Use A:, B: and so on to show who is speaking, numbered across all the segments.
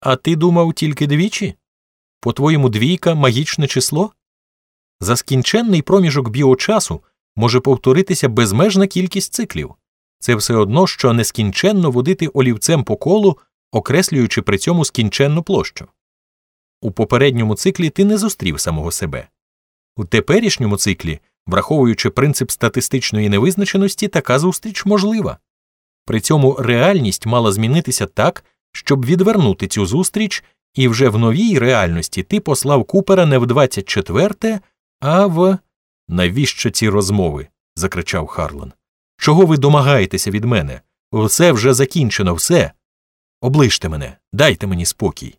A: А ти думав тільки двічі? По твоєму двійка магічне число? За скінченний проміжок біочасу може повторитися безмежна кількість циклів. Це все одно, що нескінченно водити олівцем по колу, окреслюючи при цьому скінченну площу. У попередньому циклі ти не зустрів самого себе. У теперішньому циклі, враховуючи принцип статистичної невизначеності, така зустріч можлива. При цьому реальність мала змінитися так, щоб відвернути цю зустріч, і вже в новій реальності ти послав Купера не в 24-те, а в. Навіщо ці розмови? закричав Харлан. Чого ви домагаєтеся від мене? Все вже закінчено, все. Оближте мене, дайте мені спокій.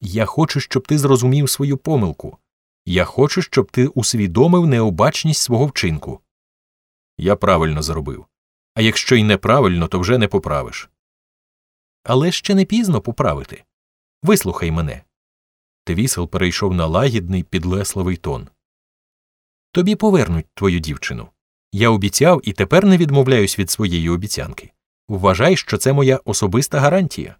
A: Я хочу, щоб ти зрозумів свою помилку. Я хочу, щоб ти усвідомив необачність свого вчинку. Я правильно зробив. А якщо й неправильно, то вже не поправиш. Але ще не пізно поправити. Вислухай мене. Твісел перейшов на лагідний, підлесливий тон. Тобі повернуть твою дівчину. Я обіцяв і тепер не відмовляюсь від своєї обіцянки. Вважай, що це моя особиста гарантія.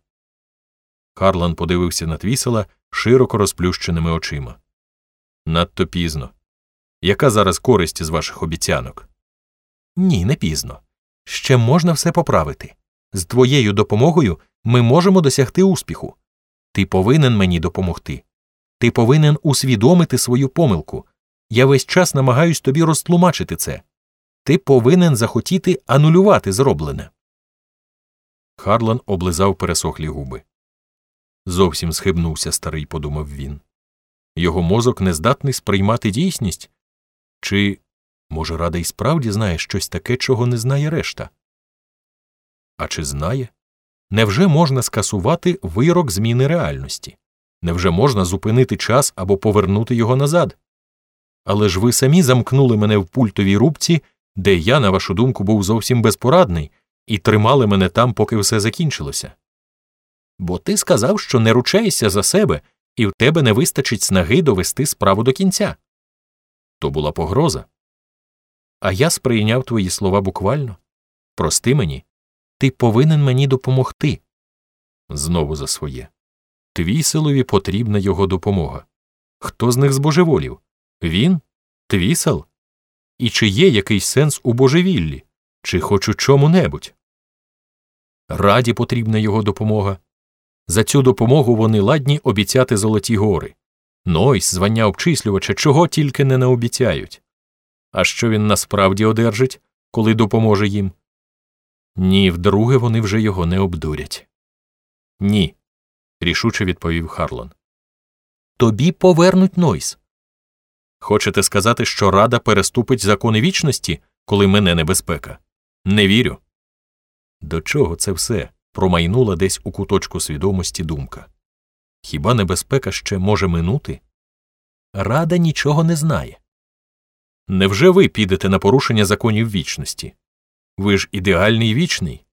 A: Харлан подивився на твісела широко розплющеними очима. Надто пізно. Яка зараз користь з ваших обіцянок? Ні, не пізно. Ще можна все поправити. З твоєю допомогою ми можемо досягти успіху. Ти повинен мені допомогти. Ти повинен усвідомити свою помилку. Я весь час намагаюсь тобі розтлумачити це. Ти повинен захотіти анулювати зроблене. Харлан облизав пересохлі губи. Зовсім схибнувся старий, подумав він. Його мозок не здатний сприймати дійсність? Чи, може, рада й справді знає щось таке, чого не знає решта? А чи знає? Невже можна скасувати вирок зміни реальності? Невже можна зупинити час або повернути його назад? Але ж ви самі замкнули мене в пультовій рубці, де я, на вашу думку, був зовсім безпорадний, і тримали мене там, поки все закінчилося. Бо ти сказав, що не ручаєшся за себе, і в тебе не вистачить снаги довести справу до кінця. То була погроза. А я сприйняв твої слова буквально. Прости мені, ти повинен мені допомогти. Знову за своє. Твіселові потрібна його допомога. Хто з них збожеволів? Він? Твісел? І чи є якийсь сенс у божевіллі, чи хоч у чому небудь? Раді потрібна його допомога. За цю допомогу вони ладні обіцяти золоті гори. Нойс, звання обчислювача, чого тільки не наобіцяють. А що він насправді одержить, коли допоможе їм? Ні, вдруге вони вже його не обдурять. Ні, рішуче відповів Харлон. Тобі повернуть Нойс. Хочете сказати, що Рада переступить закони вічності, коли мене небезпека? Не вірю. До чого це все? промайнула десь у куточку свідомості думка. Хіба небезпека ще може минути? Рада нічого не знає. Невже ви підете на порушення законів вічності? Ви ж ідеальний вічний.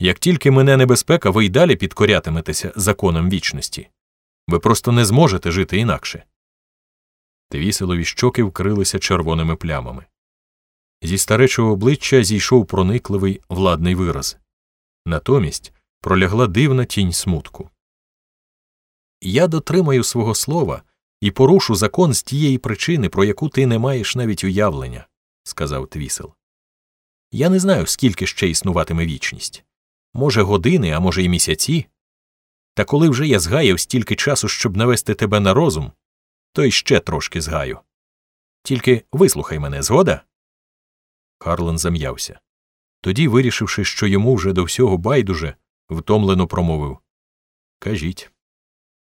A: Як тільки мене небезпека, ви й далі підкорятиметеся законам вічності. Ви просто не зможете жити інакше. Твіселові щоки вкрилися червоними плямами. Зі старечого обличчя зійшов проникливий владний вираз. Натомість пролягла дивна тінь смутку. Я дотримаю свого слова і порушу закон з тієї причини, про яку ти не маєш навіть уявлення, сказав Твісел. Я не знаю, скільки ще існуватиме вічність. Може, години, а може, й місяці. Та коли вже я згаяв стільки часу, щоб навести тебе на розум, то й ще трошки згаю. Тільки вислухай мене, згода? Харлан зам'явся. Тоді, вирішивши, що йому вже до всього байдуже, втомлено промовив Кажіть.